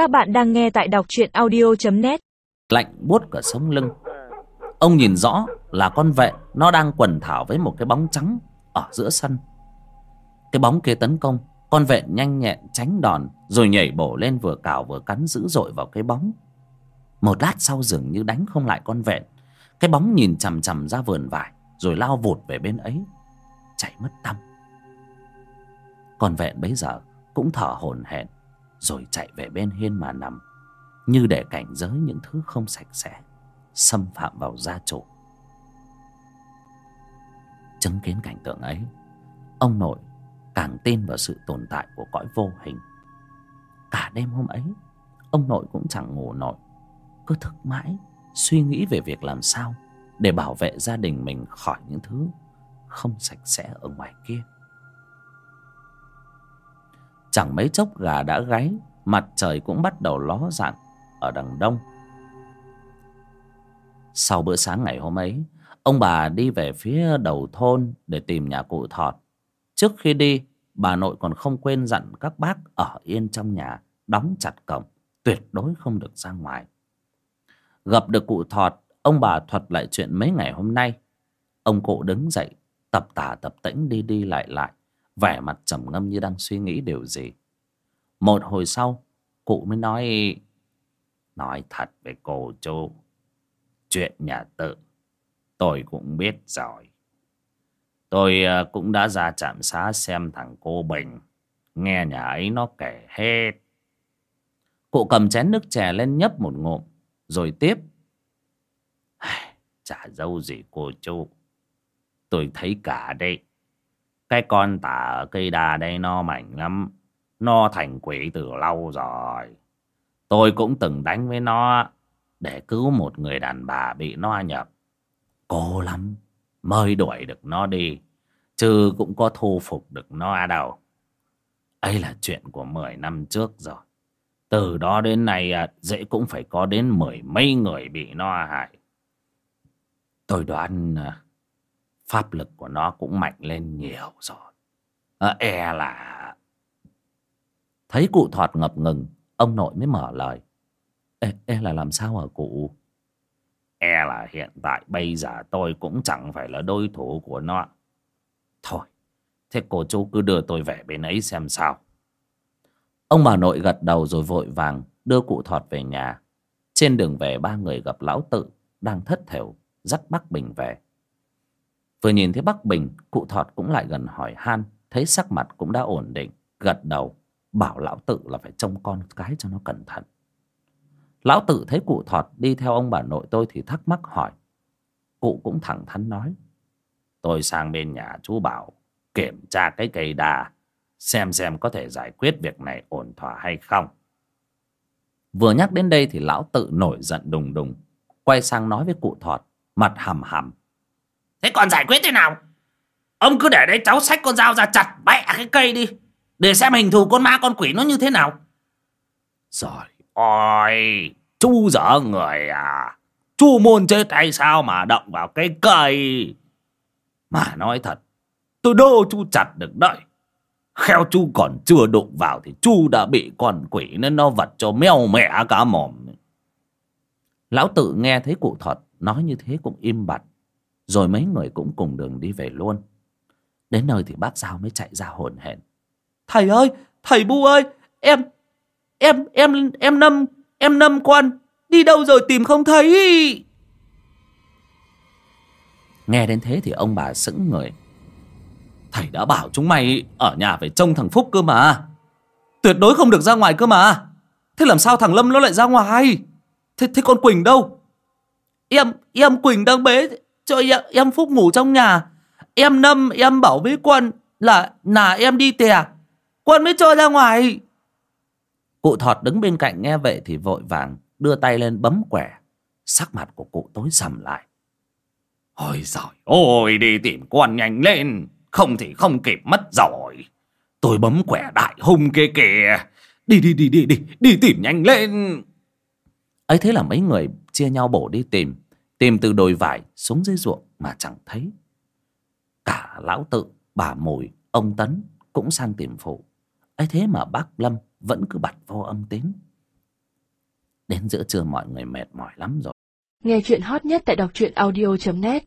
Các bạn đang nghe tại đọc truyện audio.net Lạnh buốt cả sống lưng. Ông nhìn rõ là con vệ Nó đang quần thảo với một cái bóng trắng Ở giữa sân. Cái bóng kia tấn công, Con vệ nhanh nhẹn tránh đòn, Rồi nhảy bổ lên vừa cào vừa cắn dữ dội vào cái bóng. Một lát sau dường như đánh không lại con vệ. Cái bóng nhìn chằm chằm ra vườn vải, Rồi lao vụt về bên ấy. Chạy mất tâm. Con vệ bấy giờ cũng thở hổn hển rồi chạy về bên hiên mà nằm, như để cảnh giới những thứ không sạch sẽ, xâm phạm vào gia chủ. Chứng kiến cảnh tượng ấy, ông nội càng tin vào sự tồn tại của cõi vô hình. Cả đêm hôm ấy, ông nội cũng chẳng ngủ nổi, cứ thức mãi, suy nghĩ về việc làm sao để bảo vệ gia đình mình khỏi những thứ không sạch sẽ ở ngoài kia chẳng mấy chốc gà đã gáy, mặt trời cũng bắt đầu ló dạng ở đằng đông. Sau bữa sáng ngày hôm ấy, ông bà đi về phía đầu thôn để tìm nhà cụ thọt. Trước khi đi, bà nội còn không quên dặn các bác ở yên trong nhà đóng chặt cổng, tuyệt đối không được ra ngoài. Gặp được cụ thọt, ông bà thuật lại chuyện mấy ngày hôm nay. Ông cụ đứng dậy, tập tả tập tễnh đi đi lại lại vẻ mặt trầm ngâm như đang suy nghĩ điều gì. Một hồi sau, cụ mới nói nói thật với cô chú, chuyện nhà tự, tôi cũng biết rồi. Tôi ờ, cũng đã ra trạm xá xem thằng cô bình, nghe nhà ấy nó kể hết. Cụ cầm chén nước chè lên nhấp một ngụm, rồi tiếp chả dâu gì cô chú. Tôi thấy cả đây cái con tả cây đà đây nó mảnh lắm. Nó thành quỷ từ lâu rồi. Tôi cũng từng đánh với nó để cứu một người đàn bà bị nó nhập. Cố lắm, mới đuổi được nó đi, chứ cũng có thu phục được nó đâu. Ấy là chuyện của mười năm trước rồi. Từ đó đến nay à, dễ cũng phải có đến mười mấy người bị nó hại. Tôi đoán à, pháp lực của nó cũng mạnh lên nhiều rồi. À, e là thấy cụ thọt ngập ngừng ông nội mới mở lời. E, e là làm sao hả cụ? E là hiện tại bây giờ tôi cũng chẳng phải là đối thủ của nó. Thôi thế cô chú cứ đưa tôi về bên ấy xem sao. Ông bà nội gật đầu rồi vội vàng đưa cụ thọt về nhà. Trên đường về ba người gặp lão tự đang thất thểu dắt bắc bình về vừa nhìn thấy Bắc bình, cụ thọt cũng lại gần hỏi han, thấy sắc mặt cũng đã ổn định, gật đầu, bảo lão tự là phải trông con cái cho nó cẩn thận. Lão tự thấy cụ thọt đi theo ông bà nội tôi thì thắc mắc hỏi, cụ cũng thẳng thắn nói, tôi sang bên nhà chú bảo, kiểm tra cái cây đà xem xem có thể giải quyết việc này ổn thỏa hay không. Vừa nhắc đến đây thì lão tự nổi giận đùng đùng, quay sang nói với cụ thọt, mặt hầm hầm còn giải quyết thế nào? Ông cứ để đấy, cháu xách con dao ra chặt bẹ cái cây đi, để xem hình thù con ma, con quỷ nó như thế nào. Rồi, ôi, Chú dở người à. Chú môn chết hay sao mà động vào cái cây? Mà nói thật, Tôi đô chú chặt được đấy. Kheo chú còn chưa đụng vào Thì chú đã bị con quỷ nên nó vật cho meo mẹ cả mồm. Lão tự nghe thấy cụ thuật Nói như thế cũng im bặt. Rồi mấy người cũng cùng đường đi về luôn. Đến nơi thì bác Giao mới chạy ra hồn hển. Thầy ơi thầy bu ơi em em em em năm em năm quan đi đâu rồi tìm không thấy? Nghe đến thế thì ông bà sững người. Thầy đã bảo chúng mày ở nhà phải trông thằng phúc cơ mà. Tuyệt đối không được ra ngoài cơ mà. Thế làm sao thằng lâm nó lại ra ngoài? Thế thế con quỳnh đâu? Em em quỳnh đang bế cho em, em phúc ngủ trong nhà. Em năm em bảo với quân là là em đi tè. Quân mới cho ra ngoài. Cụ thọt đứng bên cạnh nghe vậy Thì vội vàng đưa tay lên bấm quẻ. Sắc mặt của cụ tối sầm lại. Ôi giời ôi đi tìm quan nhanh lên. Không thì không kịp mất rồi. Tôi bấm quẻ đại hung kia kìa. Đi đi đi đi đi Đi tìm nhanh lên. Ấy thế là mấy người chia nhau bổ đi tìm Tìm từ đồi vải xuống dưới ruộng Mà chẳng thấy. Cả lão tự, bà mùi, ông Tấn Cũng sang tìm phụ. Ấy thế mà bác lâm vẫn cứ bật vô âm tín. Đến giữa trưa mọi người mệt mỏi lắm rồi. Nghe chuyện hot nhất tại đọc truyện audio.net